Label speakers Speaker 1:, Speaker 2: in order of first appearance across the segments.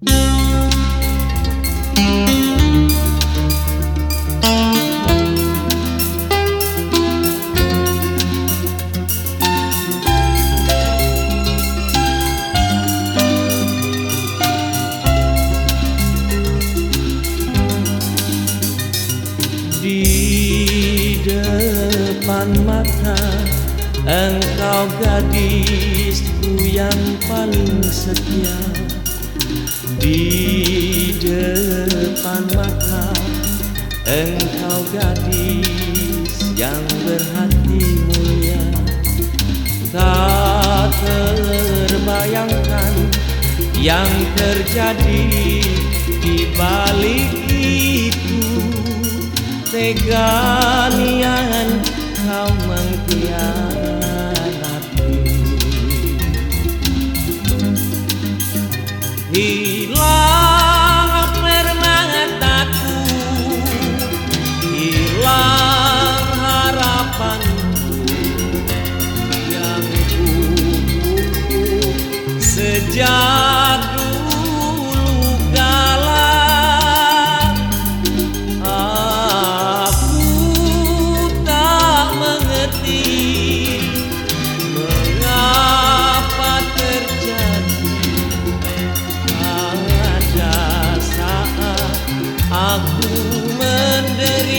Speaker 1: Di depan mata Engkau gadisku yang paling setia Di depan mata Engkau gadis yang berhati mulia. Tak terbayangkan yang terjadi di balik itu. Tega nian kau mengkhianati aku menderita.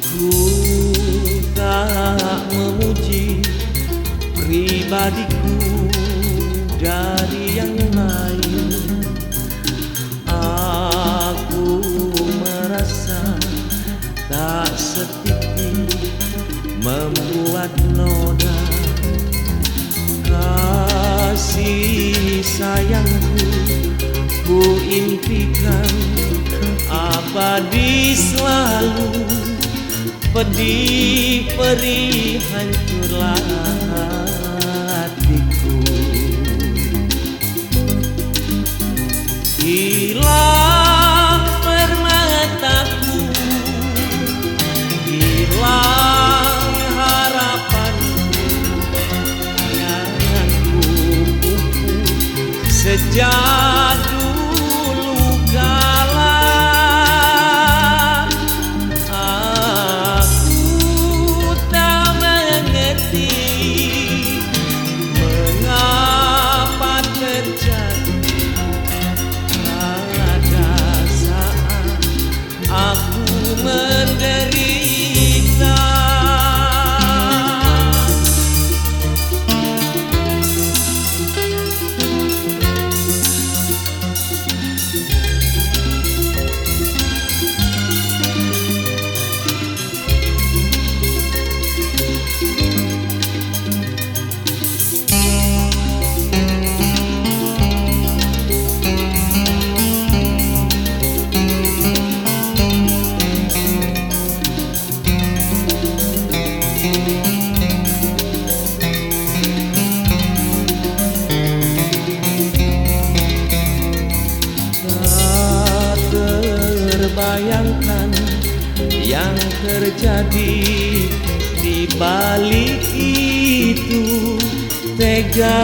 Speaker 1: Ku tak memuji pribadiku dari yang lain. Aku merasa tak sedikit membuat noda Kasih sayangku ku impikan abadi selalu. Pedih perih hancurlah ya. Yang terjadi di balik itu Tega